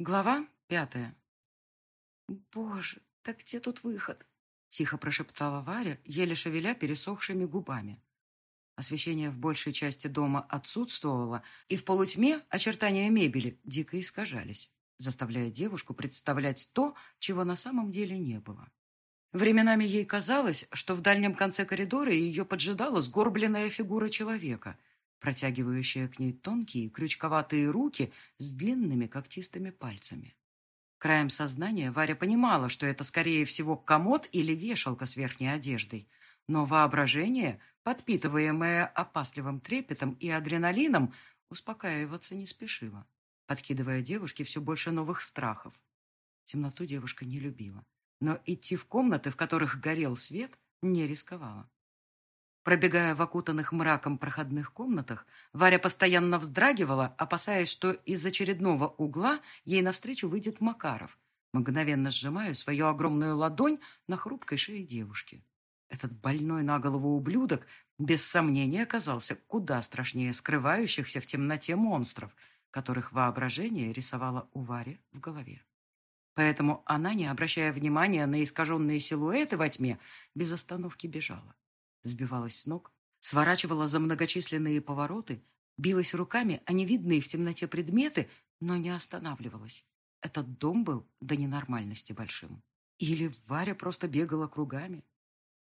Глава пятая. «Боже, так где тут выход?» — тихо прошептала Варя, еле шевеля пересохшими губами. Освещение в большей части дома отсутствовало, и в полутьме очертания мебели дико искажались, заставляя девушку представлять то, чего на самом деле не было. Временами ей казалось, что в дальнем конце коридора ее поджидала сгорбленная фигура человека — протягивающая к ней тонкие крючковатые руки с длинными когтистыми пальцами. Краем сознания Варя понимала, что это, скорее всего, комод или вешалка с верхней одеждой, но воображение, подпитываемое опасливым трепетом и адреналином, успокаиваться не спешило, подкидывая девушке все больше новых страхов. Темноту девушка не любила, но идти в комнаты, в которых горел свет, не рисковала. Пробегая в окутанных мраком проходных комнатах, Варя постоянно вздрагивала, опасаясь, что из очередного угла ей навстречу выйдет Макаров, мгновенно сжимая свою огромную ладонь на хрупкой шее девушки. Этот больной на голову ублюдок без сомнения оказался куда страшнее скрывающихся в темноте монстров, которых воображение рисовало у Вари в голове. Поэтому она, не обращая внимания на искаженные силуэты во тьме, без остановки бежала сбивалась с ног, сворачивала за многочисленные повороты, билась руками о невидные в темноте предметы, но не останавливалась. Этот дом был до ненормальности большим. Или Варя просто бегала кругами.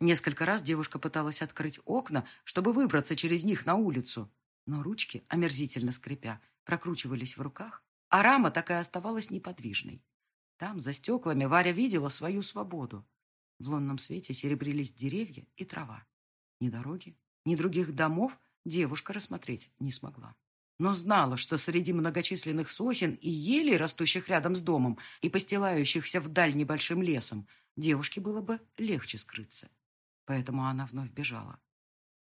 Несколько раз девушка пыталась открыть окна, чтобы выбраться через них на улицу, но ручки, омерзительно скрипя, прокручивались в руках, а рама так и оставалась неподвижной. Там, за стеклами, Варя видела свою свободу. В лунном свете серебрились деревья и трава. Ни дороги, ни других домов девушка рассмотреть не смогла. Но знала, что среди многочисленных сосен и елей, растущих рядом с домом и постилающихся вдаль небольшим лесом, девушке было бы легче скрыться. Поэтому она вновь бежала.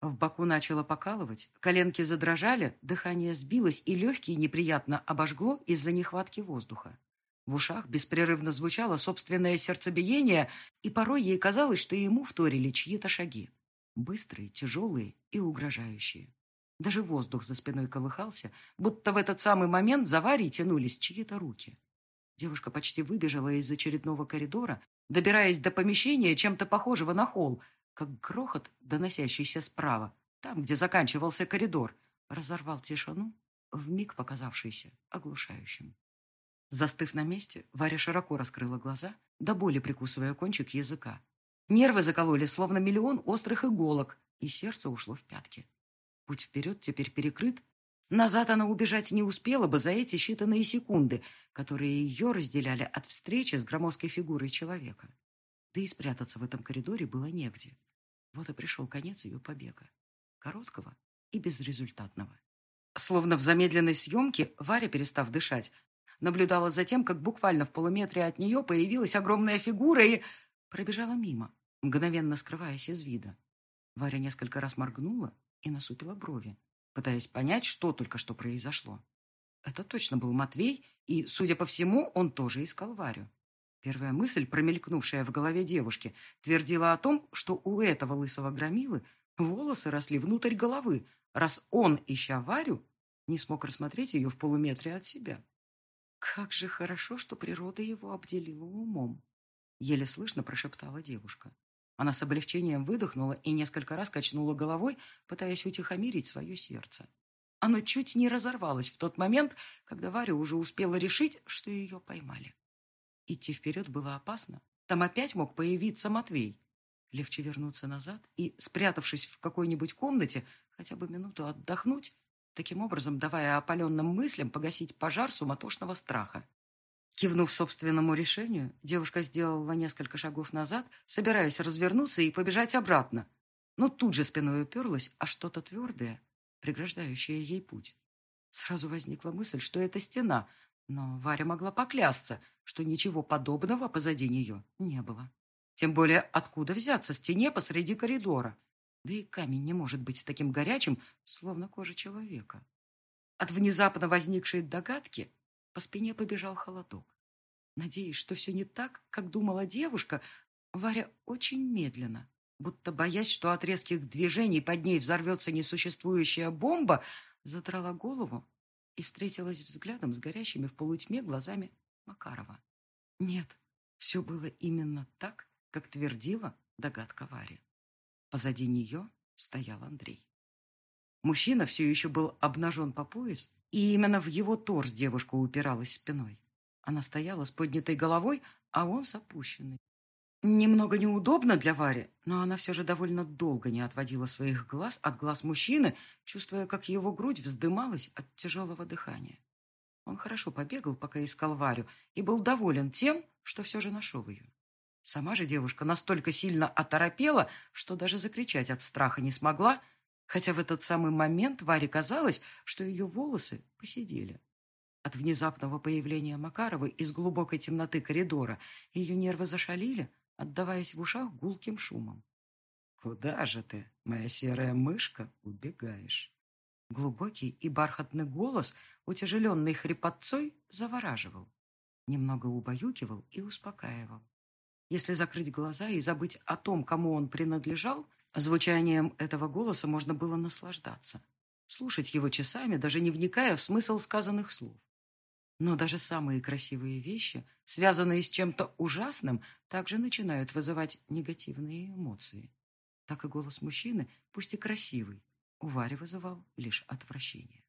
В боку начало покалывать, коленки задрожали, дыхание сбилось и легкие неприятно обожгло из-за нехватки воздуха. В ушах беспрерывно звучало собственное сердцебиение, и порой ей казалось, что ему вторили чьи-то шаги. Быстрые, тяжелые и угрожающие. Даже воздух за спиной колыхался, будто в этот самый момент за Варей тянулись чьи-то руки. Девушка почти выбежала из очередного коридора, добираясь до помещения, чем-то похожего на холл, как грохот, доносящийся справа, там, где заканчивался коридор, разорвал тишину, вмиг показавшийся оглушающим. Застыв на месте, Варя широко раскрыла глаза, до боли прикусывая кончик языка. Нервы закололи, словно миллион острых иголок, и сердце ушло в пятки. Путь вперед теперь перекрыт. Назад она убежать не успела бы за эти считанные секунды, которые ее разделяли от встречи с громоздкой фигурой человека. Да и спрятаться в этом коридоре было негде. Вот и пришел конец ее побега. Короткого и безрезультатного. Словно в замедленной съемке, Варя, перестав дышать, наблюдала за тем, как буквально в полуметре от нее появилась огромная фигура и пробежала мимо, мгновенно скрываясь из вида. Варя несколько раз моргнула и насупила брови, пытаясь понять, что только что произошло. Это точно был Матвей, и, судя по всему, он тоже искал Варю. Первая мысль, промелькнувшая в голове девушки, твердила о том, что у этого лысого громилы волосы росли внутрь головы, раз он, ища Варю, не смог рассмотреть ее в полуметре от себя. Как же хорошо, что природа его обделила умом. Еле слышно прошептала девушка. Она с облегчением выдохнула и несколько раз качнула головой, пытаясь утихомирить свое сердце. Оно чуть не разорвалось в тот момент, когда Варя уже успела решить, что ее поймали. Идти вперед было опасно. Там опять мог появиться Матвей. Легче вернуться назад и, спрятавшись в какой-нибудь комнате, хотя бы минуту отдохнуть, таким образом давая опаленным мыслям погасить пожар суматошного страха. Кивнув собственному решению, девушка сделала несколько шагов назад, собираясь развернуться и побежать обратно. Но тут же спиной уперлась, а что-то твердое, преграждающее ей путь. Сразу возникла мысль, что это стена, но Варя могла поклясться, что ничего подобного позади нее не было. Тем более, откуда взяться стене посреди коридора? Да и камень не может быть таким горячим, словно кожа человека. От внезапно возникшей догадки по спине побежал холодок. Надеясь, что все не так, как думала девушка, Варя очень медленно, будто боясь, что от резких движений под ней взорвется несуществующая бомба, задрала голову и встретилась взглядом с горящими в полутьме глазами Макарова. Нет, все было именно так, как твердила догадка Вари. Позади нее стоял Андрей. Мужчина все еще был обнажен по пояс, и именно в его торс девушка упиралась спиной. Она стояла с поднятой головой, а он с опущенной. Немного неудобно для Вари, но она все же довольно долго не отводила своих глаз от глаз мужчины, чувствуя, как его грудь вздымалась от тяжелого дыхания. Он хорошо побегал, пока искал Варю, и был доволен тем, что все же нашел ее. Сама же девушка настолько сильно оторопела, что даже закричать от страха не смогла, хотя в этот самый момент Варе казалось, что ее волосы посидели. От внезапного появления Макаровой из глубокой темноты коридора ее нервы зашалили, отдаваясь в ушах гулким шумом. «Куда же ты, моя серая мышка, убегаешь?» Глубокий и бархатный голос, утяжеленный хрипотцой, завораживал. Немного убаюкивал и успокаивал. Если закрыть глаза и забыть о том, кому он принадлежал, звучанием этого голоса можно было наслаждаться. Слушать его часами, даже не вникая в смысл сказанных слов. Но даже самые красивые вещи, связанные с чем-то ужасным, также начинают вызывать негативные эмоции. Так и голос мужчины, пусть и красивый, у Вари вызывал лишь отвращение.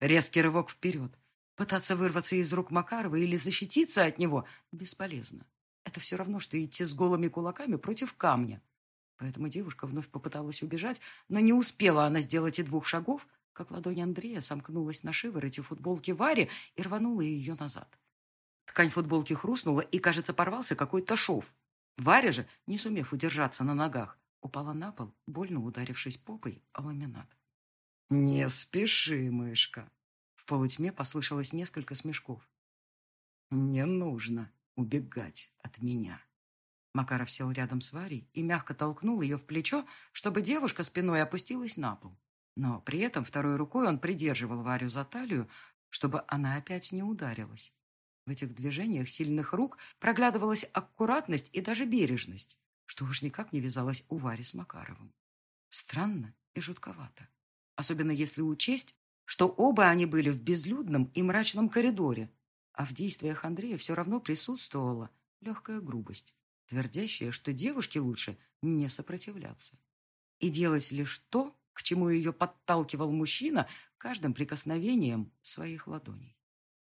Резкий рывок вперед. Пытаться вырваться из рук Макарова или защититься от него бесполезно. Это все равно, что идти с голыми кулаками против камня. Поэтому девушка вновь попыталась убежать, но не успела она сделать и двух шагов, как ладонь Андрея сомкнулась на шивороте футболки Вари и рванула ее назад. Ткань футболки хрустнула, и, кажется, порвался какой-то шов. Варя же, не сумев удержаться на ногах, упала на пол, больно ударившись попой о ламинат. «Не спеши, мышка!» В полутьме послышалось несколько смешков. «Не нужно убегать от меня». Макаров сел рядом с Варей и мягко толкнул ее в плечо, чтобы девушка спиной опустилась на пол. Но при этом второй рукой он придерживал Варю за талию, чтобы она опять не ударилась. В этих движениях сильных рук проглядывалась аккуратность и даже бережность, что уж никак не вязалось у Вари с Макаровым. Странно и жутковато. Особенно если учесть, что оба они были в безлюдном и мрачном коридоре, а в действиях Андрея все равно присутствовала легкая грубость, твердящая, что девушке лучше не сопротивляться и делать лишь то, к чему ее подталкивал мужчина каждым прикосновением своих ладоней.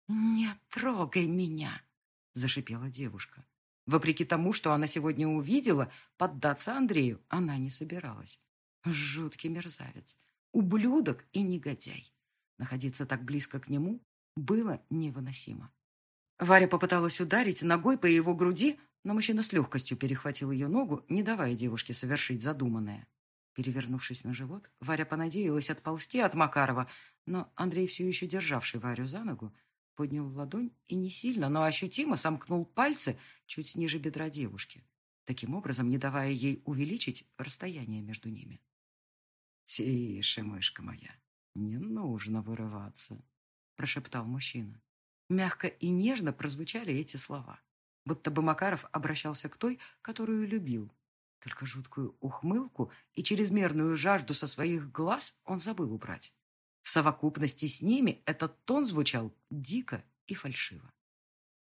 «Не трогай меня!» – зашипела девушка. Вопреки тому, что она сегодня увидела, поддаться Андрею она не собиралась. Жуткий мерзавец, ублюдок и негодяй. Находиться так близко к нему было невыносимо. Варя попыталась ударить ногой по его груди, но мужчина с легкостью перехватил ее ногу, не давая девушке совершить задуманное. Перевернувшись на живот, Варя понадеялась отползти от Макарова, но Андрей, все еще державший Варю за ногу, поднял ладонь и не сильно, но ощутимо сомкнул пальцы чуть ниже бедра девушки, таким образом не давая ей увеличить расстояние между ними. «Тише, мышка моя, не нужно вырываться», – прошептал мужчина. Мягко и нежно прозвучали эти слова, будто бы Макаров обращался к той, которую любил. Только жуткую ухмылку и чрезмерную жажду со своих глаз он забыл убрать. В совокупности с ними этот тон звучал дико и фальшиво.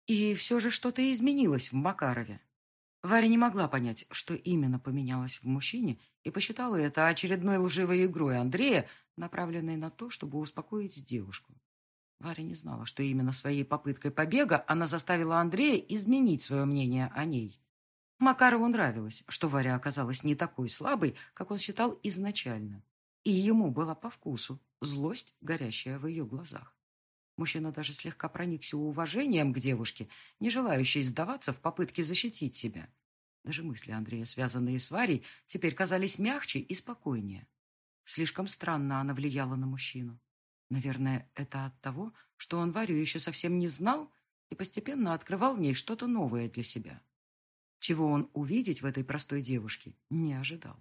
И все же что-то изменилось в Макарове. Варя не могла понять, что именно поменялось в мужчине, и посчитала это очередной лживой игрой Андрея, направленной на то, чтобы успокоить девушку. Варя не знала, что именно своей попыткой побега она заставила Андрея изменить свое мнение о ней. Макарову нравилось, что Варя оказалась не такой слабой, как он считал изначально. И ему была по вкусу злость, горящая в ее глазах. Мужчина даже слегка проникся уважением к девушке, не желающей сдаваться в попытке защитить себя. Даже мысли Андрея, связанные с Варей, теперь казались мягче и спокойнее. Слишком странно она влияла на мужчину. Наверное, это от того, что он Варю еще совсем не знал и постепенно открывал в ней что-то новое для себя. Чего он увидеть в этой простой девушке не ожидал.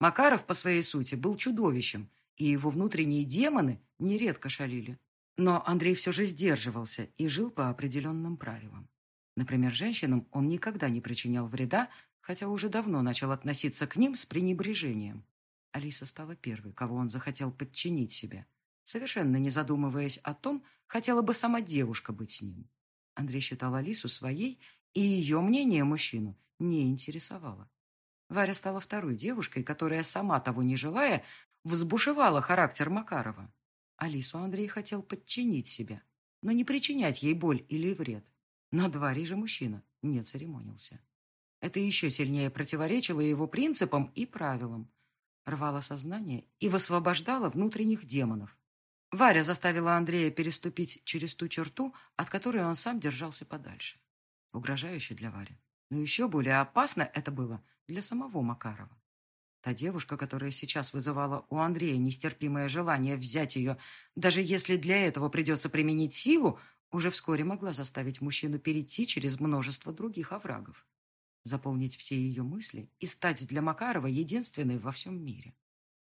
Макаров по своей сути был чудовищем, и его внутренние демоны нередко шалили. Но Андрей все же сдерживался и жил по определенным правилам. Например, женщинам он никогда не причинял вреда, хотя уже давно начал относиться к ним с пренебрежением. Алиса стала первой, кого он захотел подчинить себе. Совершенно не задумываясь о том, хотела бы сама девушка быть с ним. Андрей считал Алису своей, и ее мнение мужчину не интересовало. Варя стала второй девушкой, которая, сама того не желая, взбушевала характер Макарова. Алису Андрей хотел подчинить себя, но не причинять ей боль или вред. На дворе же мужчина не церемонился. Это еще сильнее противоречило его принципам и правилам. Рвало сознание и высвобождало внутренних демонов. Варя заставила Андрея переступить через ту черту, от которой он сам держался подальше. Угрожающе для Вари. Но еще более опасно это было для самого Макарова. Та девушка, которая сейчас вызывала у Андрея нестерпимое желание взять ее, даже если для этого придется применить силу, уже вскоре могла заставить мужчину перейти через множество других оврагов, заполнить все ее мысли и стать для Макарова единственной во всем мире.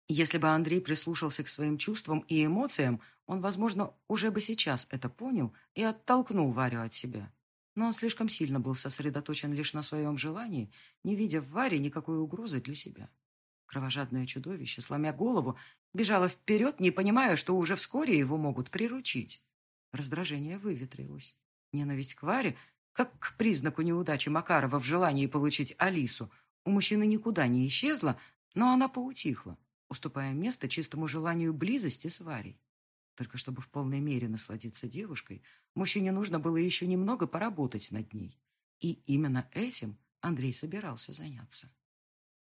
Если бы Андрей прислушался к своим чувствам и эмоциям, он, возможно, уже бы сейчас это понял и оттолкнул Варю от себя. Но он слишком сильно был сосредоточен лишь на своем желании, не видя в Варе никакой угрозы для себя. Кровожадное чудовище, сломя голову, бежало вперед, не понимая, что уже вскоре его могут приручить. Раздражение выветрилось. Ненависть к Варе, как к признаку неудачи Макарова в желании получить Алису, у мужчины никуда не исчезла, но она поутихла, уступая место чистому желанию близости с Варей. Только чтобы в полной мере насладиться девушкой, мужчине нужно было еще немного поработать над ней. И именно этим Андрей собирался заняться.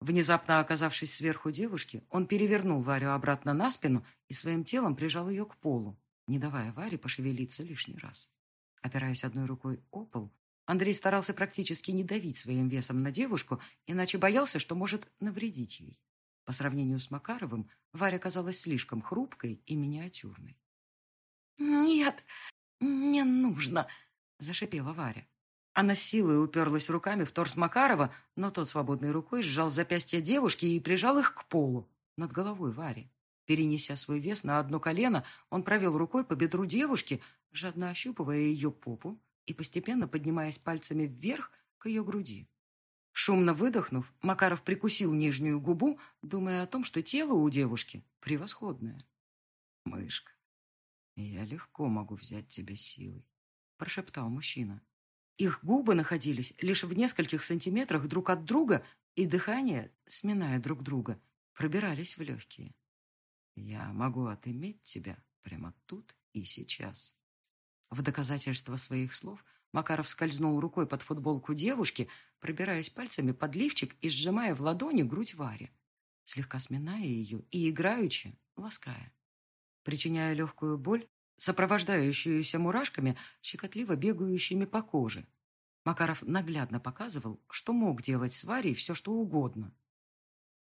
Внезапно оказавшись сверху девушки, он перевернул Варю обратно на спину и своим телом прижал ее к полу, не давая Варе пошевелиться лишний раз. Опираясь одной рукой о пол, Андрей старался практически не давить своим весом на девушку, иначе боялся, что может навредить ей. По сравнению с Макаровым, Варя казалась слишком хрупкой и миниатюрной. «Нет, не нужно», — зашипела Варя. Она силой уперлась руками в торс Макарова, но тот свободной рукой сжал запястья девушки и прижал их к полу над головой Вари. Перенеся свой вес на одно колено, он провел рукой по бедру девушки, жадно ощупывая ее попу и постепенно поднимаясь пальцами вверх к ее груди. Шумно выдохнув, Макаров прикусил нижнюю губу, думая о том, что тело у девушки превосходное. «Мышка, я легко могу взять тебя силой», — прошептал мужчина. Их губы находились лишь в нескольких сантиметрах друг от друга, и дыхание, сминая друг друга, пробирались в легкие. «Я могу отыметь тебя прямо тут и сейчас». В доказательство своих слов Макаров скользнул рукой под футболку девушки, пробираясь пальцами под лифчик и сжимая в ладони грудь Вари, слегка сминая ее и играючи, лаская. Причиняя легкую боль, сопровождающуюся мурашками, щекотливо бегающими по коже. Макаров наглядно показывал, что мог делать с Варей все, что угодно.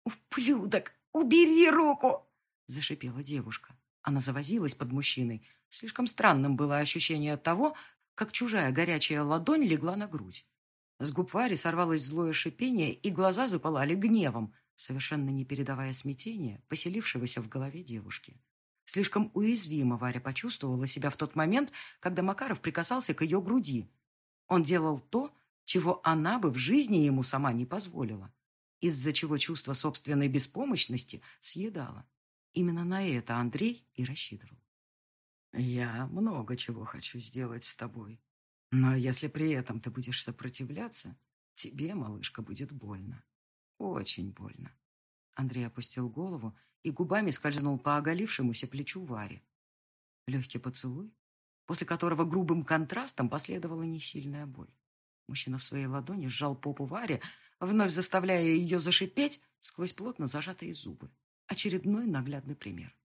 «Ублюдок, убери руку!» – зашипела девушка. Она завозилась под мужчиной. Слишком странным было ощущение того, как чужая горячая ладонь легла на грудь. С губ Вари сорвалось злое шипение, и глаза запалали гневом, совершенно не передавая смятения, поселившегося в голове девушки. Слишком уязвимо Варя почувствовала себя в тот момент, когда Макаров прикасался к ее груди. Он делал то, чего она бы в жизни ему сама не позволила, из-за чего чувство собственной беспомощности съедало. Именно на это Андрей и рассчитывал. «Я много чего хочу сделать с тобой, но если при этом ты будешь сопротивляться, тебе, малышка, будет больно. Очень больно». Андрей опустил голову и губами скользнул по оголившемуся плечу Варе. Легкий поцелуй, после которого грубым контрастом последовала несильная боль. Мужчина в своей ладони сжал попу Варе, вновь заставляя ее зашипеть сквозь плотно зажатые зубы. Очередной наглядный пример.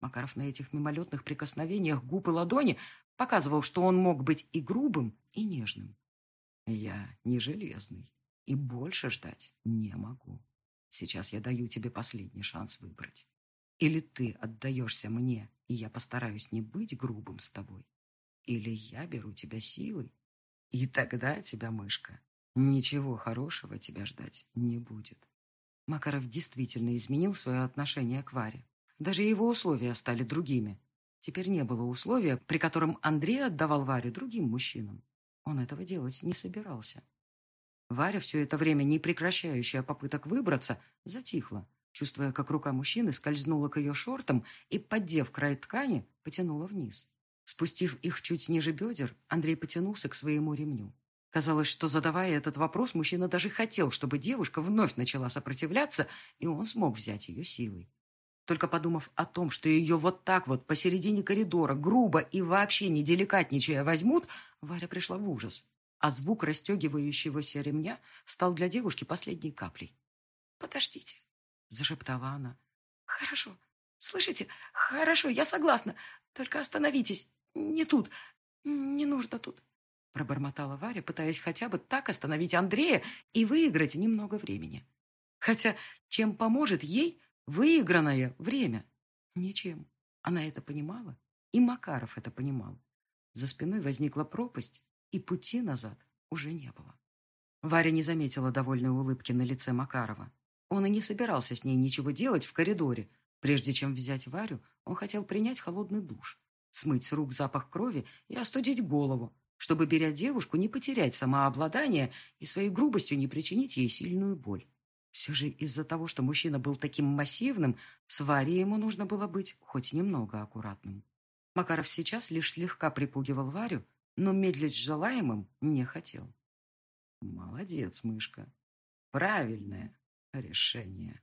Макаров на этих мимолетных прикосновениях губ и ладони показывал, что он мог быть и грубым, и нежным. «Я не железный, и больше ждать не могу». Сейчас я даю тебе последний шанс выбрать. Или ты отдаешься мне, и я постараюсь не быть грубым с тобой. Или я беру тебя силой, и тогда тебя, мышка, ничего хорошего тебя ждать не будет. Макаров действительно изменил свое отношение к Варе. Даже его условия стали другими. Теперь не было условия, при котором Андрей отдавал Варю другим мужчинам. Он этого делать не собирался. Варя, все это время не прекращающая попыток выбраться, затихла, чувствуя, как рука мужчины скользнула к ее шортам и, поддев край ткани, потянула вниз. Спустив их чуть ниже бедер, Андрей потянулся к своему ремню. Казалось, что, задавая этот вопрос, мужчина даже хотел, чтобы девушка вновь начала сопротивляться, и он смог взять ее силой. Только подумав о том, что ее вот так вот посередине коридора грубо и вообще не деликатничая возьмут, Варя пришла в ужас. А звук расстегивающегося ремня стал для девушки последней каплей. «Подождите», — зашептала она. «Хорошо. Слышите? Хорошо, я согласна. Только остановитесь. Не тут. Не нужно тут». Пробормотала Варя, пытаясь хотя бы так остановить Андрея и выиграть немного времени. Хотя чем поможет ей выигранное время? Ничем. Она это понимала, и Макаров это понимал. За спиной возникла пропасть, и пути назад уже не было. Варя не заметила довольной улыбки на лице Макарова. Он и не собирался с ней ничего делать в коридоре. Прежде чем взять Варю, он хотел принять холодный душ, смыть с рук запах крови и остудить голову, чтобы, беря девушку, не потерять самообладание и своей грубостью не причинить ей сильную боль. Все же из-за того, что мужчина был таким массивным, с Варей ему нужно было быть хоть немного аккуратным. Макаров сейчас лишь слегка припугивал Варю, но медлить с желаемым не хотел. Молодец, мышка. Правильное решение.